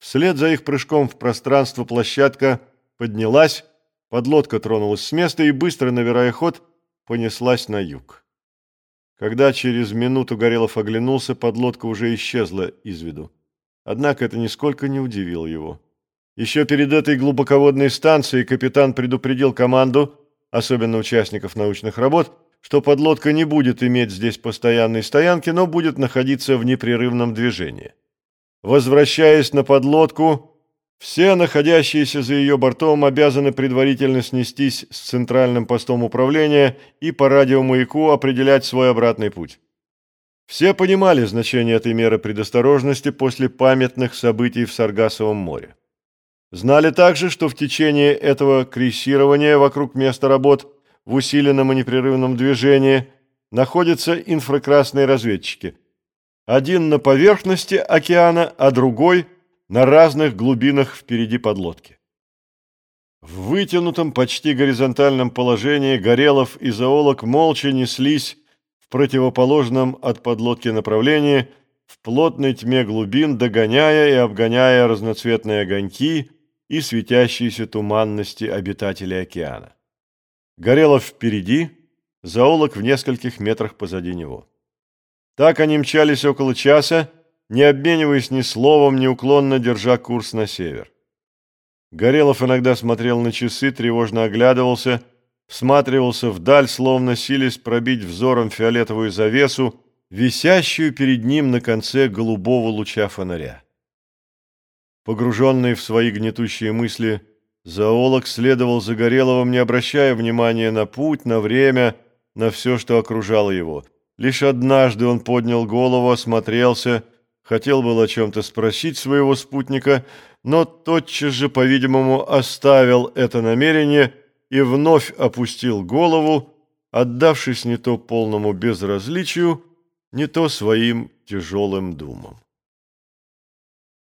Вслед за их прыжком в пространство площадка поднялась, подлодка тронулась с места и, быстро набирая ход, понеслась на юг. Когда через минуту Горелов оглянулся, подлодка уже исчезла из виду. Однако это нисколько не удивило его. Еще перед этой глубоководной станцией капитан предупредил команду, особенно участников научных работ, что подлодка не будет иметь здесь постоянной стоянки, но будет находиться в непрерывном движении. Возвращаясь на подлодку, все находящиеся за ее бортом обязаны предварительно снестись с центральным постом управления и по радиомаяку определять свой обратный путь. Все понимали значение этой меры предосторожности после памятных событий в Саргасовом море. Знали также, что в течение этого крейсирования вокруг места работ в усиленном и непрерывном движении находятся инфракрасные разведчики. Один на поверхности океана, а другой на разных глубинах впереди подлодки. В вытянутом, почти горизонтальном положении Горелов и зоолог молча неслись в противоположном от подлодки направлении в плотной тьме глубин, догоняя и обгоняя разноцветные огоньки и светящиеся туманности обитателей океана. Горелов впереди, зоолог в нескольких метрах позади него. Так они мчались около часа, не обмениваясь ни словом, неуклонно держа курс на север. Горелов иногда смотрел на часы, тревожно оглядывался, всматривался вдаль, словно силясь пробить взором фиолетовую завесу, висящую перед ним на конце голубого луча фонаря. Погруженный в свои гнетущие мысли, Зоолог следовал за Гореловым, не обращая внимания на путь, на время, на все, что окружало его. Лишь однажды он поднял голову, осмотрелся, хотел было о чем-то спросить своего спутника, но тотчас же, по-видимому, оставил это намерение и вновь опустил голову, отдавшись не то полному безразличию, не то своим тяжелым думам.